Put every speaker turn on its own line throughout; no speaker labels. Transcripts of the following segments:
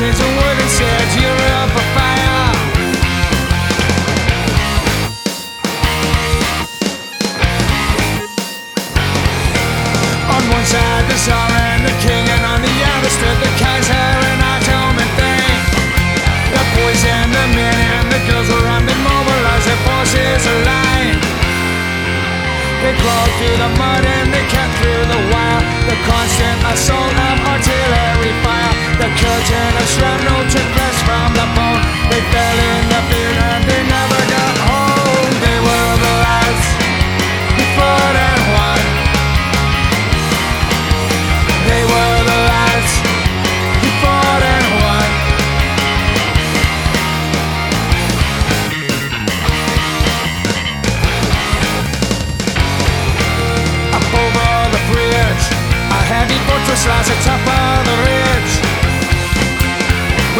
change a word and said you're up for fire. On one side the Tsar the King, and on the other stood the Kaiser and I don't thing. The boys and the men and the girls were under mobilized, their forces aligned. They crawled through the mud and they cut through the wire. The constant assault.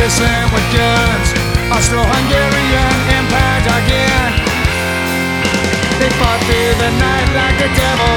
Whistling with guns, Austro-Hungarian Empire again. They fought through the night like the devil